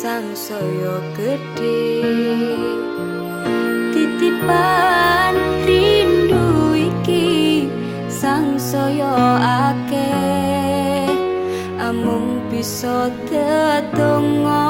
sang saya gedhe. Titipan rindu iki sang saya akeh. Amung bisa tetunggal